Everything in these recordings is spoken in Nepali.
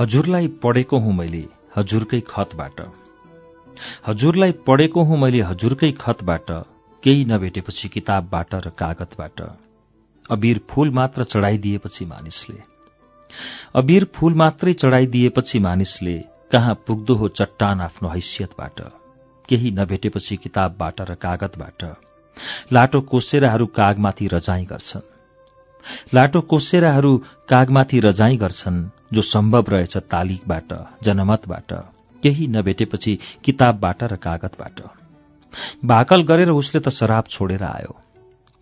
हजुरलाई पढेको हुँ मैले हजुरकै खतबाट। हजुरलाई पढेको हुँ मैले हजुरकै खतबाट केही नभेटेपछि किताबबाट र कागतबाट। अबीर फूल मात्र चढाइदिएपछि मानिसले। अबीर फूल मात्रै चढाइदिएपछि मानिसले कहाँ पुग्दो हो चट्टान आफ्नो हैसियतबाट केही नभेटेपछि किताबबाट र कागतबाट। लाटो कोसेराहरू कागमाथि रजाई गर्छन्। लाटो कोसेराहरू कागमाथि रजाई गर्छन् जो सम्भव रहेछ तालिकबाट जनमतबाट केही नभेटेपछि किताबबाट र कागतबाट। भाकल गरेर उसले त शराब छोडेर आयो।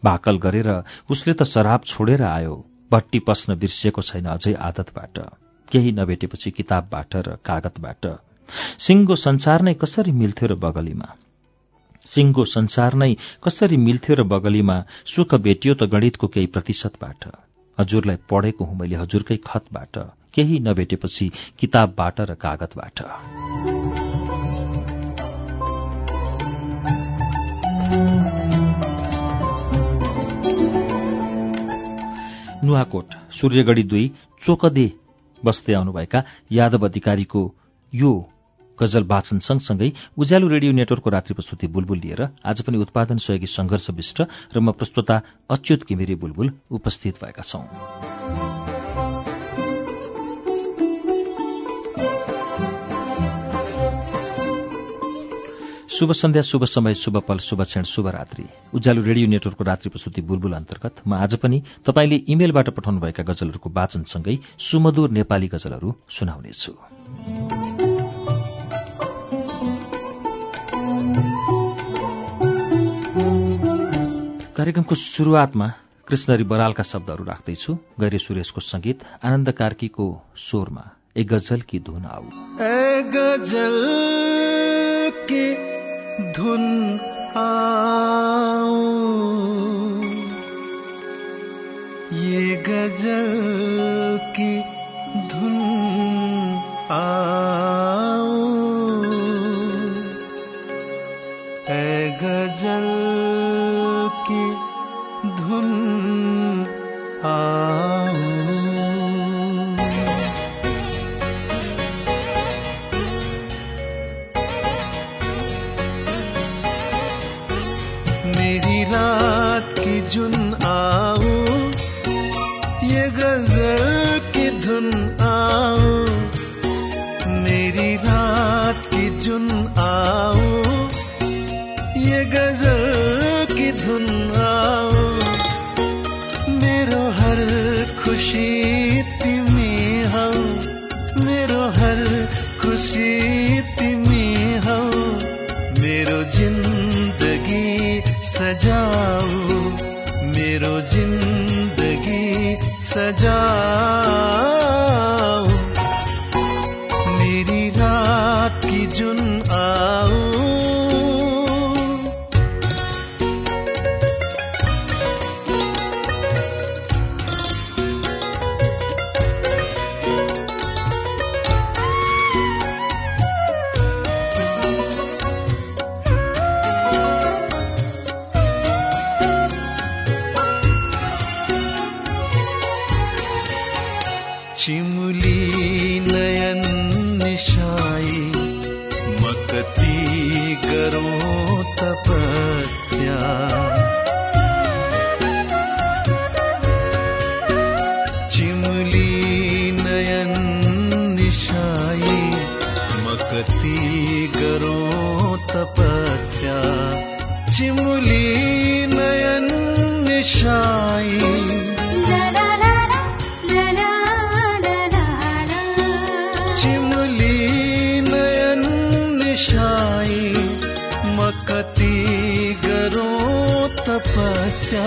भाकल गरेर उसले त शराब छोडेर आयो। भट्टी पस्न बिर्सिएको छैन अझै आदतबाट। केही नभेटेपछि किताबबाट र कागतबाट। सिङ्गो संसार नै कसरी मिल्थ्यो र बगलीमा? सिङ्गो संसार नै कसरी मिल्थ्यो र बगलीमा? सुख भेटियो त गणितको केही प्रतिशतबाट। हजुरलाई पढेको हुँ मैले हजुरकै खतबाट। केही नभेटेपछि किताबबाट र कागतबाट। नुवाकोट सूर्यगढी दुई चोकदे बस्दै आउनुभएका यादव अधिकारीको यो गजल वाचन सँगसँगै उज्यालो रेडियो नेटवर्कको रात्रि प्रस्तुति बुलबुल लिएर आज पनि उत्पादन सहयोगी संघर्ष विष्ट र म प्रस्तुता अच्युत किमिरे बुलबुल उपस्थित भएका छौं। शुभ सन्ध्या शुभ समय शुभ पल शुभ क्षण शुभ रात्रि। उज्यालो रेडियो नेटवर्कको रात्रि प्रस्तुति बुलबुल अन्तर्गत। म आज पनि तपाईँले इमेलबाट पठाउनुभएका गजलहरूको वाचनसँगै सुमधुर नेपाली गजलहरू सुनाउनेछु। कार्यक्रमको शुरूआतमा कृष्णरी बरालका शब्दहरू राख्दैछु। गैरे सुरेशको संगीत आनन्द कार्कीको स्वरमा ए गजल की धुन आऊ। धुन आओ ये गज़ल की धुन आओ जिन्दगी सजाऊ मेरो जिन्दगी सजाऊ। चिमुली निशाई मकती गरो तपस्या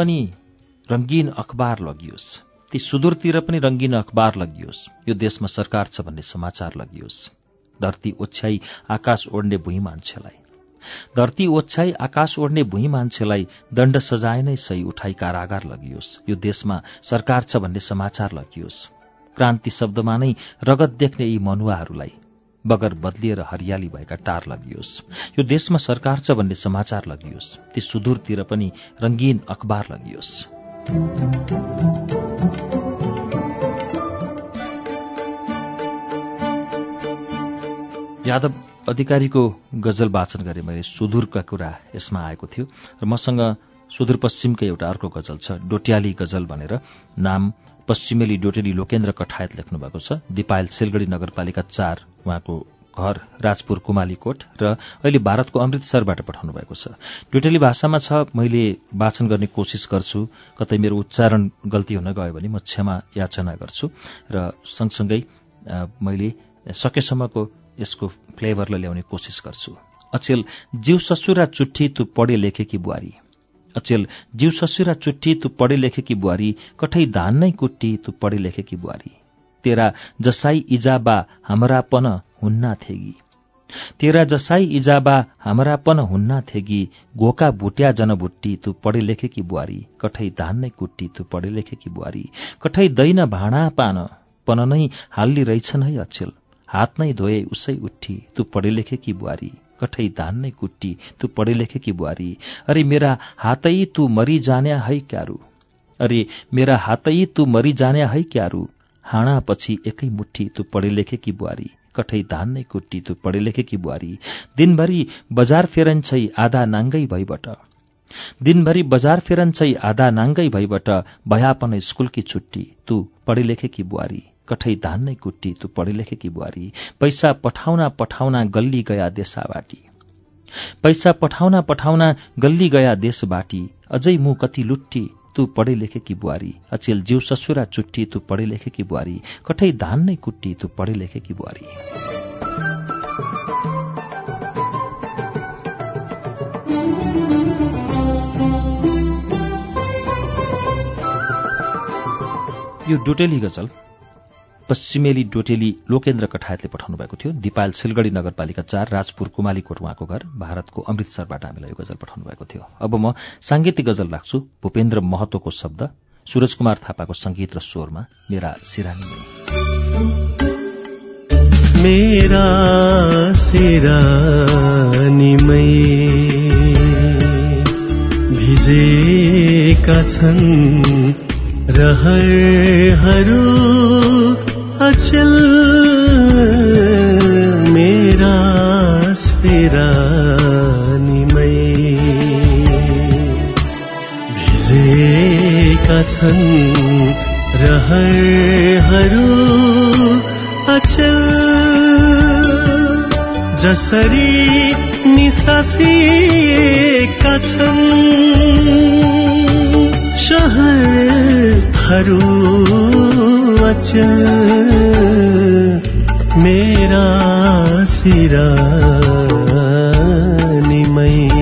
पनि रङ्गीन अखबार लगियोस्। ती सुदूरतिर पनि रङ्गीन अखबार लगियोस्। यो देशमा सरकार छ भन्ने समाचार लगियोस्। धरती ओछ्याई आकाश ओढ्ने भुइँ मान्छेलाई। धरती ओछ्याई आकाश ओढ्ने भुइँ मान्छेलाई दण्ड सजाय नै सही उठाई कारागार लगियोस्। यो देशमा सरकार छ भन्ने समाचार लगियोस्। क्रान्ति शब्दमा नै रगत देख्ने यी मनुवाहरूलाई बगर बदलिएर हरियाली भएका टार लगियोस्। यो देशमा सरकार छ भन्ने समाचार लगियोस्। ती सुदूरतिर पनि रङ्गीन अखबार लगियोस्। यादव अधिकारीको गजल वाचन गरे मैले सुदूरका कुरा यसमा आएको थियो र मसँग सुदूरपश्चिमकै एउटा अर्को गजल छ डोट्याली गजल भनेर। नाम पश्चिमेली डोटेली लोकेन्द्र कठायत लेख्नु भएको छ। दिपायल सिलगढी नगरपालिका चार उहाँको घर राजपुर कुमालीकोट र अहिले भारतको अमृतसरबाट पठाउनु भएको छ। डोटेली भाषामा छ मैले वाचन गर्ने कोसिस गर्छु। कतै मेरो उच्चारण गल्ती हुन गयो भने म क्षमा याचना गर्छु। र सँगसँगै मैले सकेसम्मको यसको फ्लेभरलाई ल्याउने कोसिस गर्छु। अचेल जीव ससुरा चुट्ठी तु पढे लेखेकी बुहारी? अचेल जीव ससुरा चुट्ठी तु पढे लेखेकी बुहारी कठै धान नै कुट्टी तु पढे लेखेकी बुहारी। तेरा जसाई इजाबा हाम्रापन हुन्ना थेगी। तेरा जसाई इजाबा हाम्रापन हुन्ना थेगी। गोका भुट्या जनभुट्टी तु पढे लेखेकी बुहारी कठै धान नै कुट्टी तु पढे लेखेकी बुहारी। कठै दैन भाँडा पान पन नै हाल्ली रहेछन् है अचेल। हात नै धोए उसै उठी तु पढे लेखेकी बुहारी। कठै धान नै कुट्टी तु पढे लेखेकी बुहारी? अरे मेरा हातै तु मरी जान्या है क्यारू? अरे मेरा हातै तु मरी जान्या है क्यारू? हाँडापछि एकै मुठी तु पढे लेखेकी बुहारी? कठै धान नै कुट्टी तु पढे लेखेकी बुहारी? दिनभरि बजार फेरन्छै आधा नाङ्गै भइबट दिनभरि बजार फेरन्छै आधा नाङ्गै भइबट भयापन स्कुलकी छुट्टी तु पढे लेखेकी बुहारी? कठै धान नै कुट्टी तु पढे लेखेकी बुहारी? पैसा पठाउना पठाउना गल्ली गया देशाबाटी। पैसा पठाउना पठाउना गल्ली गया देशबाटी। अझै मु कति लुट्टी तु पढे लेखेकी बुहारी? अचेल जिउ ससुरा चुट्टी तु पढे लेखेकी बुहारी? कठै धान नै कुट्टी तु पढे लेखेकी बुहारी? यो डोटेली गजल पश्चिमेली डोटेली लोकेन्द्र कठायतले पठाउनु भएको थियो। दिपाल सिलगढी नगरपालिका चार राजपुर कुमालीकोट उहाँको घर भारतको अमृतसरबाट हामीलाई यो गजल पठाउनु भएको थियो। अब म साङ्गीतिक गजल राख्छु। भूपेन्द्र महतोको शब्द सूरज कुमार थापाको संगीत र स्वरमा मेरा सिरानी मेरा सिरानीमै भिजेका छन् रहरहरू। अचल मेरा सिरानीमै भिजेका छन् रहरहरू अचल। जसरी निसासिएका छन् शहरहरू मेरा सिरानीमै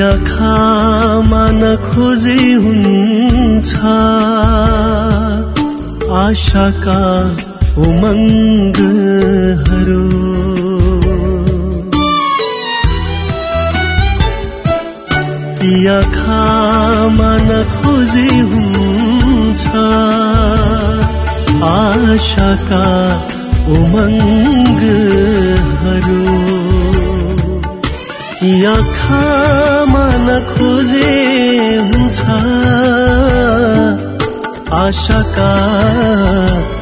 आँखामा नखोजे हुन्छ। आशाका उमङ्गहरू। आँखामा नखोजे हुन्छ। आशाका उमङ्गहरू। आँखामा नखोजे हुन्छ। आशाका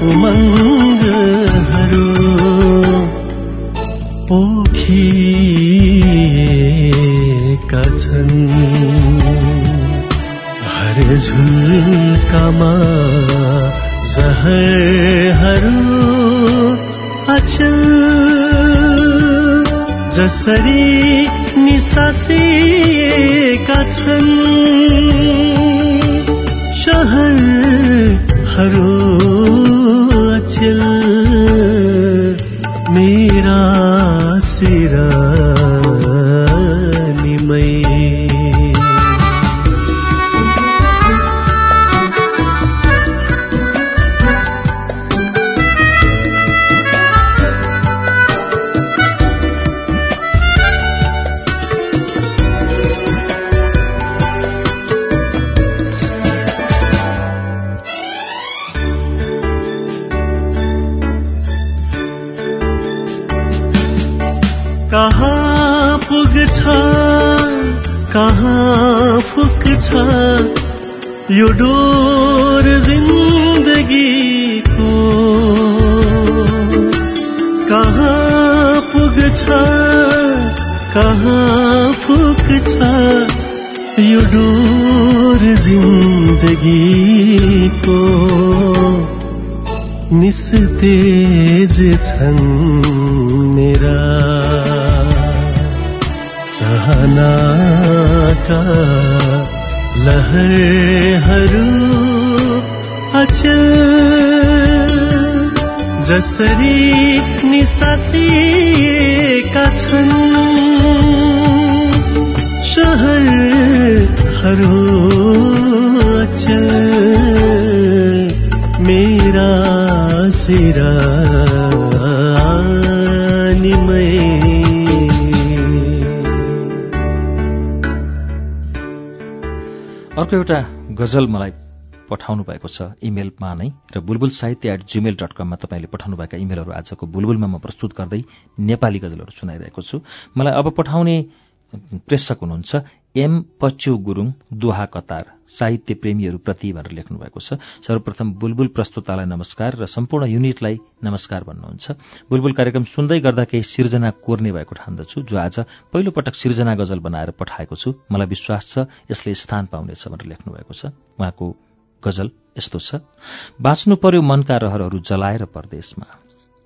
उमङ्गहरू पोखिएका छन्। हर झुल्कामा जहरहरू अचल जसरी निसासिएका छन्। शहरहरू अर्को एउटा गजल मलाई पठाउनु भएको छ इमेलमा नै र बुलबुल साहित्य एट जिमेल डट कममा तपाईँले पठाउनुभएका इमेलहरू आजको बुलबुलमा म प्रस्तुत गर्दै नेपाली गजलहरू सुनाइरहेको छु। मलाई अब पठाउने प्रेषक हुनुहुन्छ एम पच्यु गुरुङ दुहा कतार। साहित्य प्रेमीहरूप्रति भनेर लेख्नु भएको छ। सर्वप्रथम बुलबुल प्रस्तुतालाई नमस्कार र सम्पूर्ण युनिटलाई नमस्कार भन्नुहुन्छ। बुलबुल कार्यक्रम सुन्दै गर्दा केही सिर्जना कोर्ने भएको ठान्दछु जो आज पहिलोपटक सिर्जना गजल बनाएर पठाएको छु। मलाई विश्वास छ यसले स्थान पाउनेछ भनेर लेख्नु भएको छ। उहाँको गजल यस्तो छ। बाँच्नु पर्यो मनका रहरहरू जलाएर परदेशमा।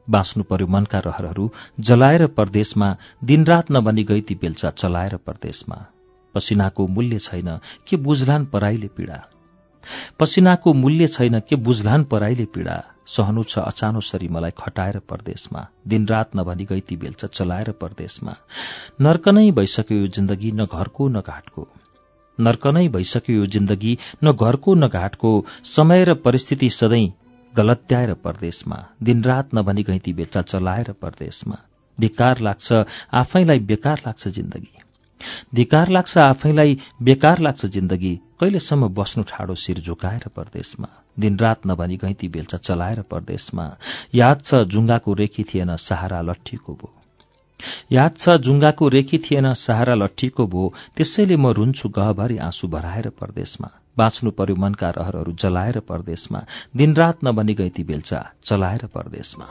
बाँच्नु पर्यो मनका रहरहरू जलाएर परदेशमा। दिनरात नबनी गई ती बेल्चा चलाएर परदेशमा। पसिनाको मूल्य छैन के बुझलान पराईले पीडा? पसिनाको मूल्य छैन के बुझलान पराईले पीडा? सहनु छ अचानो सरी मलाई खटाएर परदेशमा दिनरात नभनी गई ती बेल्चा चलाएर परदेशमा। नर्क नै भइसक्यो यो जिन्दगी न घरको न घाटको। नर्क नै भइसक्यो यो जिन्दगी न घरको न घाटको। समय र परिस्थिति सधैँ गलत्याएर परदेशमा दिनरात नभनी गैती बेचा चलाएर परदेशमा। धिकार लाग्छ आफैलाई बेकार लाग्छ जिन्दगी। धिकार लाग्छ आफैलाई बेकार लाग्छ जिन्दगी। कहिलेसम्म बस्नु ठाडो शिर झुकाएर परदेशमा? दिनरात नभनी गैती बेल्चा चलाएर परदेशमा। याद छ जुङ्गाको रेखी थिएन सहारा लट्ठीको भो। याद छ जुङ्गाको रेखी थिएन सहारा लट्ठीको भो। त्यसैले म रुन्छु गहभरि आँसु भराएर परदेशमा। बाँच्नु पर्यो मनका रहरहरू जलाएर परदेशमा। दिनरात नबनी गैती बेल्चा चलाएर परदेशमा।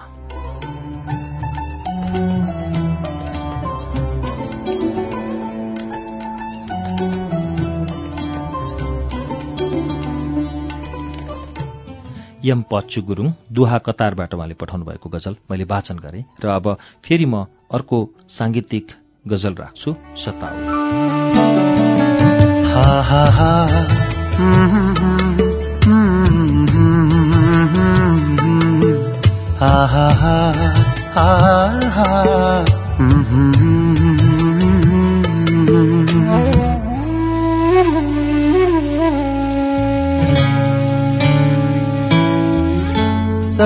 यम पच्चु गुरुङ दुहा कतारबाट उहाँले पठाउनु भएको गजल मैले वाचन गरेँ र अब फेरि म अर्को साङ्गीतिक गजल राख्छु सताउ हा हा हा।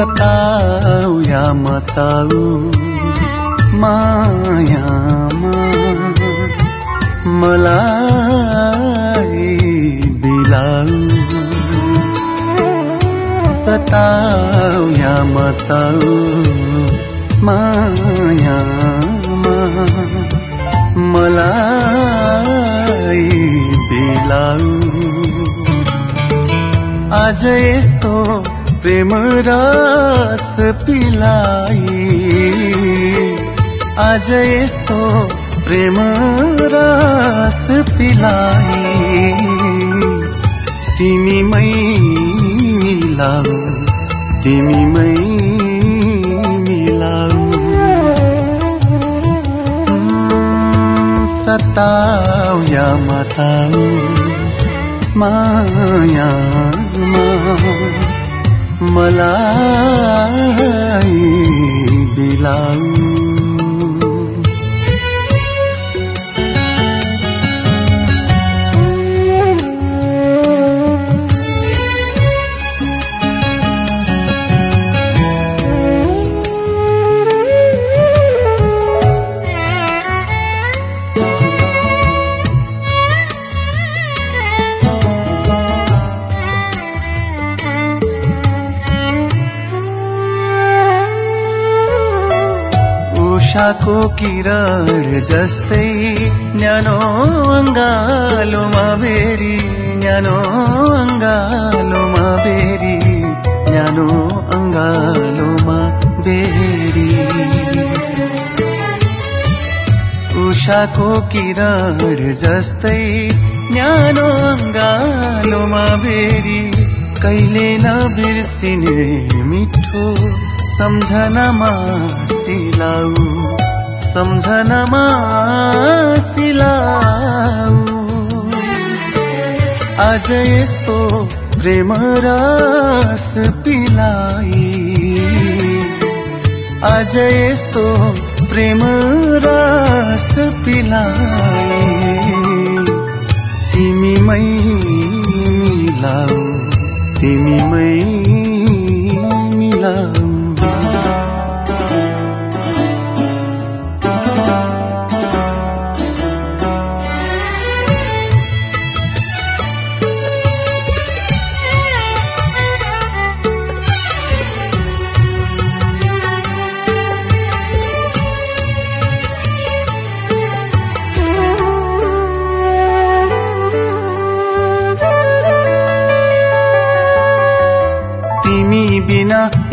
बताऊ या मताऊ मायामा मलाई बिलाऊ बताऊ या मताऊ मायामा मलाई बिलाऊ आज यस्तो प्रेम रस पिलाई। आज यस्तो प्रेम रस पिलाई। तिमीमै मिलाऊ तिमीमै मिलाऊ। सताऊ या मताऊ मायामा मलाई बिलाऊ उषाको किरण जस्तै न्यानो अङ्गालोमा बेरी न्यानो अङ्गालोमा बेरी न्यानो अङ्गालोमा बेरी। उषाको किरण जस्तै न्यानो अङ्गालोमा बेरी कहिले नबिर्सिने मिठो सम्झनामा सिलाऊ सम्झनामा सिलाऊ आज यस्तो प्रेम रस पिलाई आज यस्तो प्रेम रस पिलाई तिमीमै मिलाऊ तिमीमै मिलाऊ।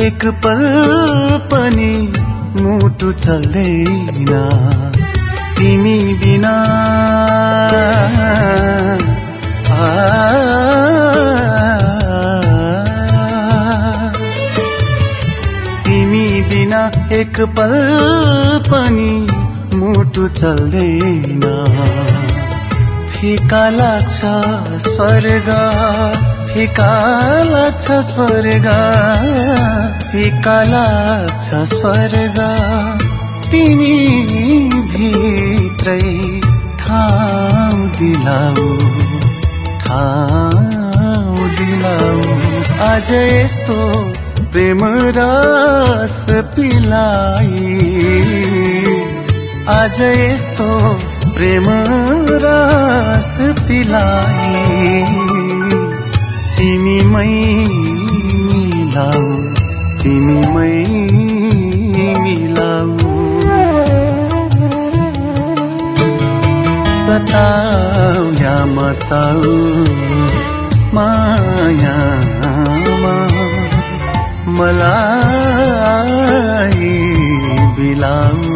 एक पल पनि मुटु चल्दैन तिमी बिना तिमी बिना एक पल पनि मुटु चल्दैन फिका लाग्छ स्वर्ग फिका लाग्छ स्वर्ग। फिका लाग्छ स्वर्ग। तिमी भित्रै ठाउँ दिलाऊ ठाउँ दिलाऊ। आज यस्तो प्रेम रस पिलाई आज यस्तो प्रेम रस पिलाई तिमीमै मिलाऊ तिमीमै मिलाऊ। सताऊ या मताऊ मायामा मलाई बिलाऊ।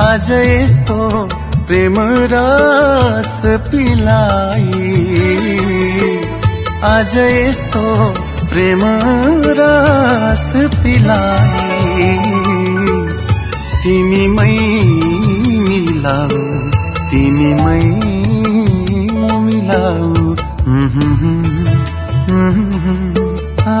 आज यस्तो प्रेम रस पिलाई आज यस्तो प्रेम रस पिलाई तिमीमै मिलाऊ तिमीमै मिलाऊ आ,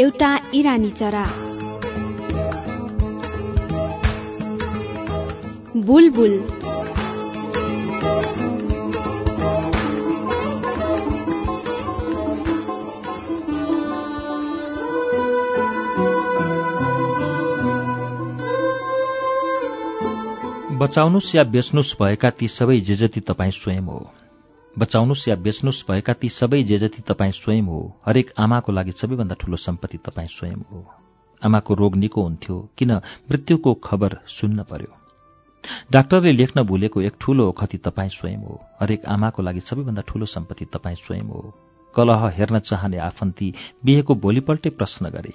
एउटा इरानी चरा। बुलबुल। बचाउनुस् या बेच्नुस् भएका ती सबै जे जति तपाईँ स्वयं हो। बचाउनुस् या बेच्नुस् भएका ती सबै जे जति तपाईँ स्वयं हो हरेक आमाको लागि सबैभन्दा ठूलो सम्पत्ति तपाईँ स्वयं हो। आमाको रोग निको हुन्थ्यो किन मृत्युको खबर सुन्न पर्यो। डाक्टरले लेख्न भुलेको एक ठूलो ओखति तपाईँ स्वयं हो हरेक आमाको लागि सबैभन्दा ठूलो सम्पत्ति तपाईँ स्वयं हो। कलह हेर्न चाहने आफन्ती बिहेको भोलिपल्टै प्रश्न गरे।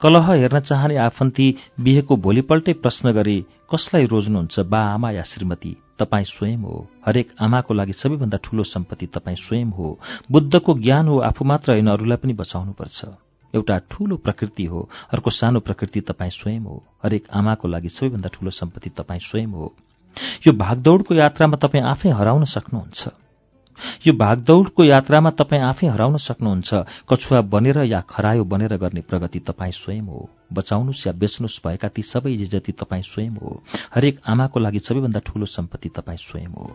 कलह हेर्न चाहने आफन्ती बिहेको भोलिपल्टै प्रश्न गरे कसलाई रोज्नुहुन्छ बा आमा या श्रीमती? तपाईँ स्वयं हो। हरेक आमाको लागि सबैभन्दा ठूलो सम्पत्ति तपाईँ स्वयं हो। बुद्धको ज्ञान हो आफू मात्र होइन अरूलाई पनि बचाउनुपर्छ। एउटा ठूलो प्रकृति हो अर्को सानो प्रकृति तपाईँ स्वयं हो। हरेक आमाको लागि सबैभन्दा ठूलो सम्पत्ति तपाईँ स्वयं हो। यो भागदौडको यात्रामा तपाईँ आफै हराउन सक्नुहुन्छ। यो भागदौडको यात्रामा तपाईँ आफै हराउन सक्नुहुन्छ। कछुवा बनेर या खरायो बनेर गर्ने प्रगति तपाईँ स्वयं हो। बचाउनुस् या बेच्नुस् भएका ती सबै जति तपाईँ स्वयं हो। हरेक आमाको लागि सबैभन्दा ठूलो सम्पत्ति तपाईँ स्वयं हो।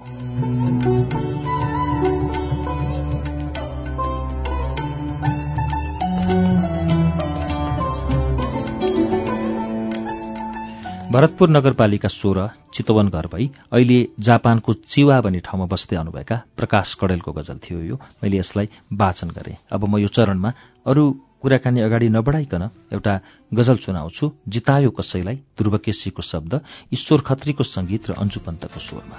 भरतपुर नगरपालिका सोह्र चितवन घर भई अहिले जापानको चिवा भन्ने ठाउँमा बस्दै आउनुभएका प्रकाश कडेलको गजल थियो यो। मैले यसलाई वाचन गरेँ। अब म यो चरणमा अरू कुराकानी अगाडि नबढाइकन एउटा गजल सुनाउँछु। जितायो कसैलाई ध्रुवकेशीको शब्द ईश्वर खत्रीको संगीत र अन्जु पन्तको स्वरमा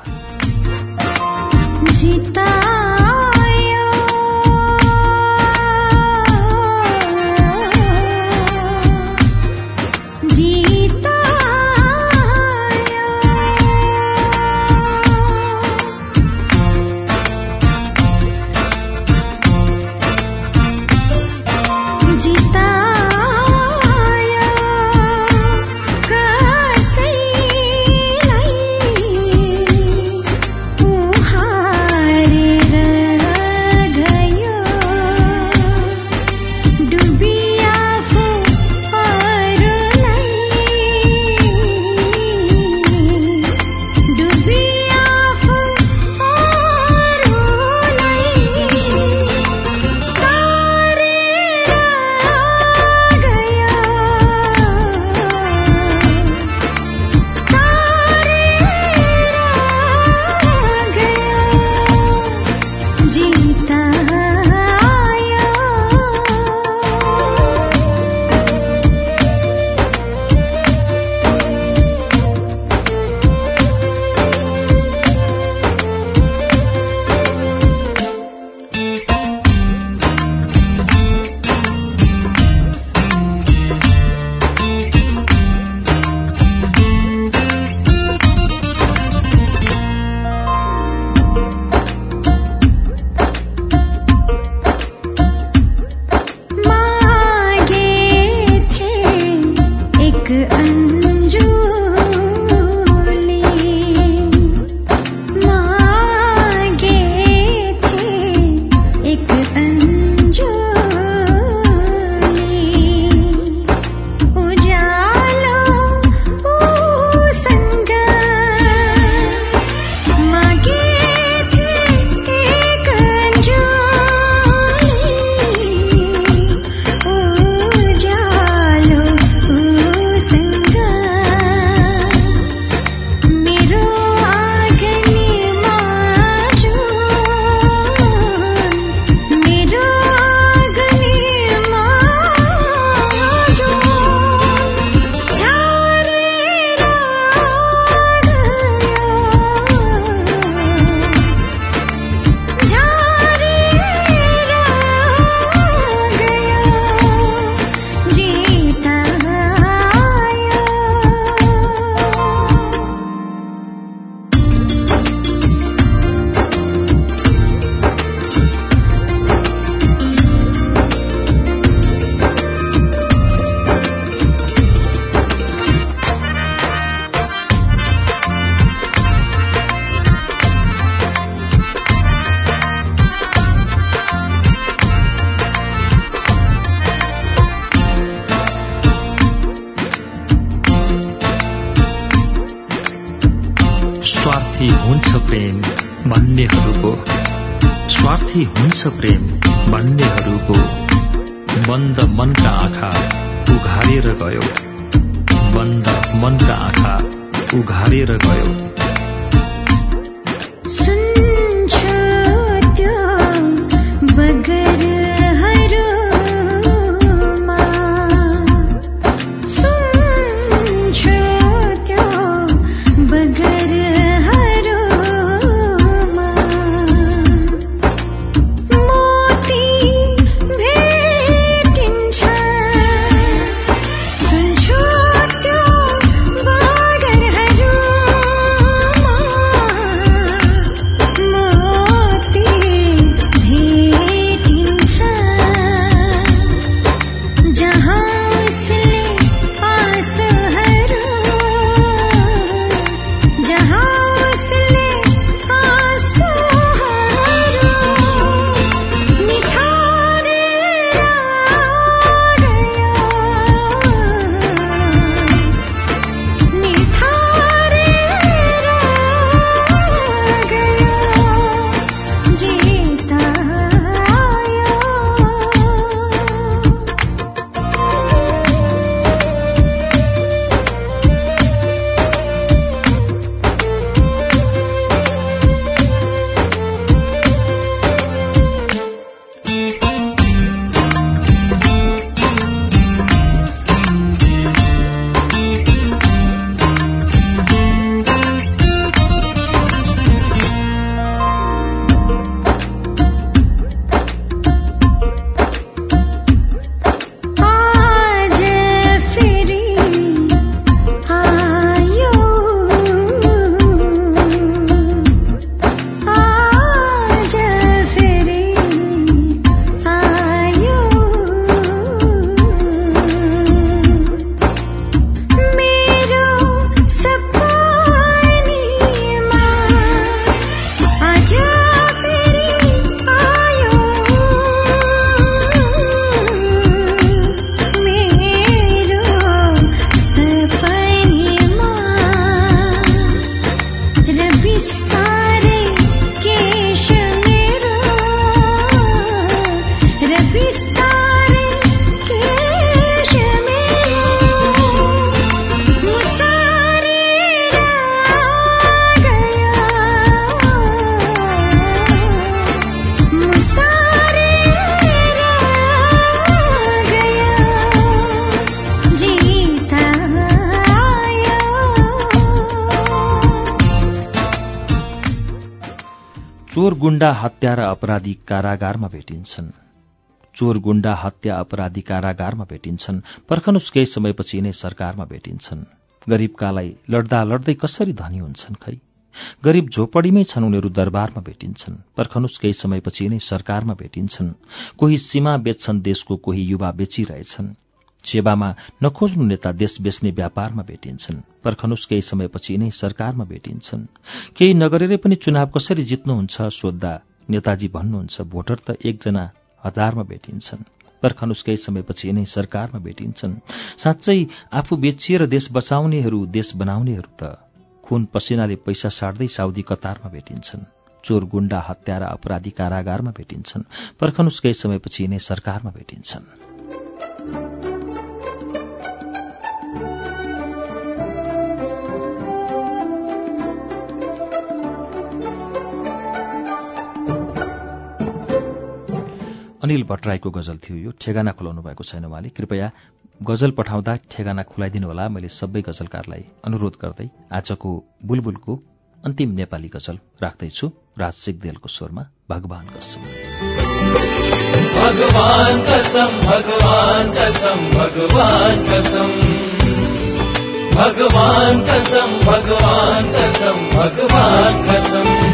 हत्या र अपराधी कारागारमा भेटिन्छन्। चोर गुण्डा हत्या अपराधी कारागारमा भेटिन्छन्। पर्खनुस् केही समयपछि नै सरकारमा भेटिन्छन्। गरीबकालाई लड्दा लड्दै कसरी धनी हुन्छन् खै? गरीब झोपडीमै छन् उनीहरू दरबारमा भेटिन्छन्। पर्खनुस् केही समयपछि नै सरकारमा भेटिन्छन्। कोही सीमा बेच्छन् देशको कोही युवा बेचिरहेछन्। सेवामा नखोज्नु नेता देश बेच्ने व्यापारमा भेटिन्छन्। पर्खनुस् केही समयपछि नै सरकारमा भेटिन्छन्। केही नगरेरै पनि चुनाव कसरी जित्नुहुन्छ सोद्धा नेताजी भन्नुहुन्छ भोटर त एकजना हजारमा भेटिन्छन् पर्खनुस् केही समयपछि नै सरकारमा भेटिन्छन्। साँच्चै आफू बेचिएर देश बचाउनेहरू देश बनाउनेहरू त खुन पसिनाले पैसा साट्दै साउदी कतारमा भेटिन्छन् चोर गुण्डा हत्या र अपराधी कारागारमा भेटिन्छन् पर्खनुस् केही समयपछि नै सरकारमा भेटिन्छन्। अनिल भट्टराईको गजल थियो यो। ठेगाना खुलाउनु भएको छैन उहाँले। कृपया गजल पठाउँदा ठेगाना खुलाइदिनु होला। मैले सबै गजलकारलाई अनुरोध गर्दै आजको बुलबुलको अन्तिम नेपाली गजल राख्दैछु। राज सिगदेलको स्वरमा भगवान कसम। भगवान कसम भगवान कसम भगवान कसम। भगवान कसम भगवान कसम भगवान कसम।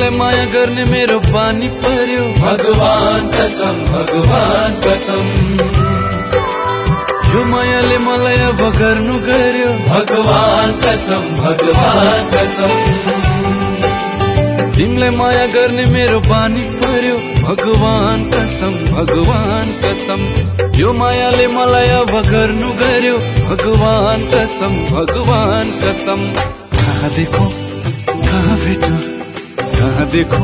तिमीलाई माया गर्ने मेरो बानी पर्यो। भगवान कसम भगवान कसम। यो मायाले मलाई अब गर्नु गर्यो। भगवान कसम भगवान कसम। तिमीलाई माया गर्ने मेरो बानी पर्यो। भगवान कसम भगवान कसम। यो मायाले मलाई अब गर्नु गर्यो। भगवान कसम भगवान कसम। कहाँ देखो कहाँ भेटु। कहाँ देखो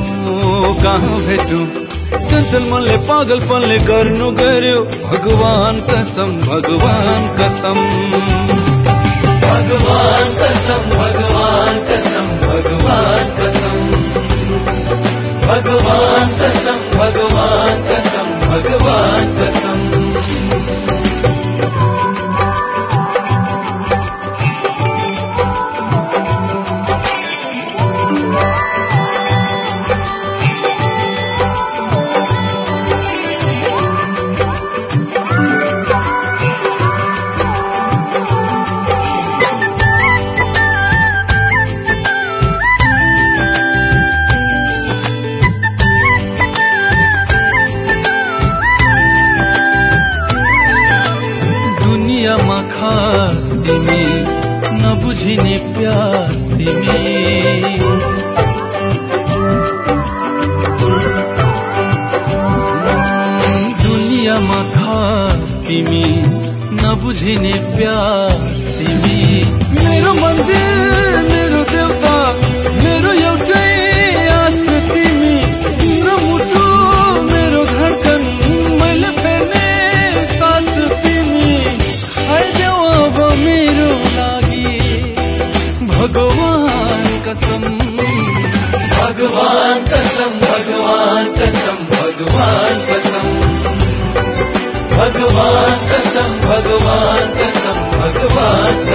कहाँ भेटु? चञ्चल मनले पागलपनले गर्नु गर्यो। भगवान कसम भगवान कसम। भगवान कसम भगवान कसम भगवान कसम। भगवान कसम भगवान कसम भगवान कसम। भगवान कसम भगवान कसम भगवान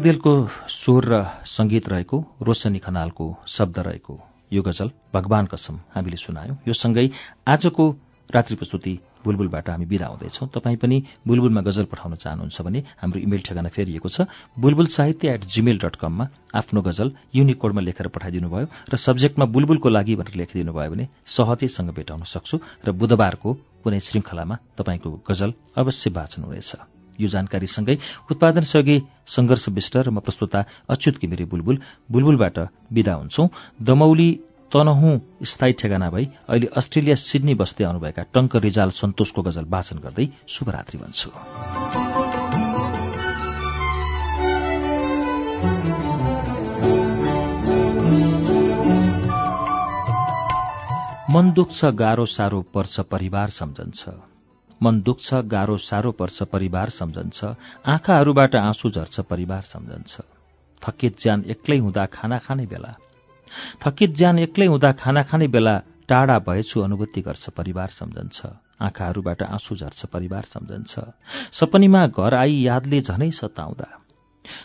सिगदेलको स्वर र सङ्गीत रहेको रोशनी खनालको शब्द रहेको यो गजल भगवान कसम हामीले सुनायौं। यो सँगै आजको रात्रि प्रस्तुति बुलबुलबाट हामी बिदा हुँदैछौँ। तपाईँ पनि बुलबुलमा गजल पठाउन चाहनुहुन्छ भने हाम्रो इमेल ठेगाना फेरिएको छ बुलबुल साहित्य एट जीमेल डट कममा आफ्नो गजल युनिकोडमा लेखेर पठाइदिनु भयो र सब्जेक्टमा बुलबुलको लागि भनेर लेखिदिनु भयो भने सहजैसँग भेटाउन सक्छु र बुधबारको कुनै श्रृङ्खलामा तपाईँको गजल अवश्य वाचन हुनेछ। यो जानकारीसँगै उत्पादन सहयोगी सङ्घर्ष विष्ट र म प्रस्तुता अच्युत किमिरे बुलबुल बुलबुलबाट विदा हुन्छौं। दमौली तनहुँ स्थायी ठेगाना भई अहिले अस्ट्रेलिया सिडनी बस्दै आउनुभएका टङ्क रिजाल सन्तोषको गजल वाचन गर्दै शुभरात्रि भन्छु। मन दुख्छ गाह्रो साह्रो पर्छ परिवार सम्झन्छ। मन दुख्छ गाह्रो साह्रो पर्छ परिवार सम्झन्छ। आँखाहरूबाट आँसु झर्छ परिवार सम्झन्छ। थकित ज्यान एक्लै हुँदा खाना खाने बेला। थकित ज्यान एक्लै हुँदा खाना खाने बेला टाढा भएछु अनुभूति गर्छ परिवार सम्झन्छ। आँखाहरूबाट आँसु झर्छ परिवार सम्झन्छ। सपनीमा घर आई यादले झनै सताउँदा।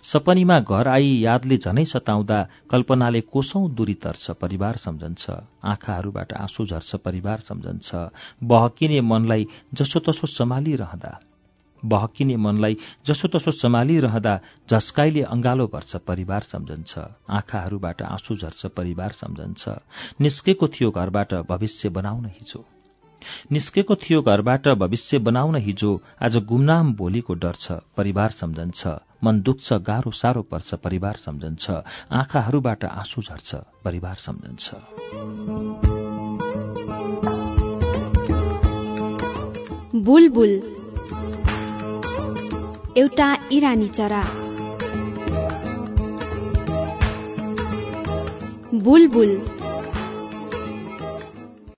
सपनीमा घर आई यादले झनै सताउँदा कल्पनाले कोसौं दूरी तर्छ परिवार सम्झन्छ। आँखाहरूबाट आँसु झर्छ परिवार सम्झन्छ। बहकिने मनलाई जसोतसो सम्हालिरहँदा बहकिने मनलाई जसोतसो सम्हालिरहँदा झस्काइले अंगालो भर्छ परिवार सम्झन्छ। आँखाहरूबाट आँसु झर्छ परिवार सम्झन्छ। निस्केको थियो घरबाट भविष्य बनाउन हिजो। निस्केको थियो घरबाट भविष्य बनाउन हिजो आज गुमनाम भोलिको डर छ परिवार सम्झन्छ मन दुख्छ गाह्रो साह्रो पर्छ परिवार सम्झन्छ आँखाहरूबाट आँसु झर्छ परिवार सम्झन्छ बुलबुल। एउटा इरानी चरा। बुलबुल।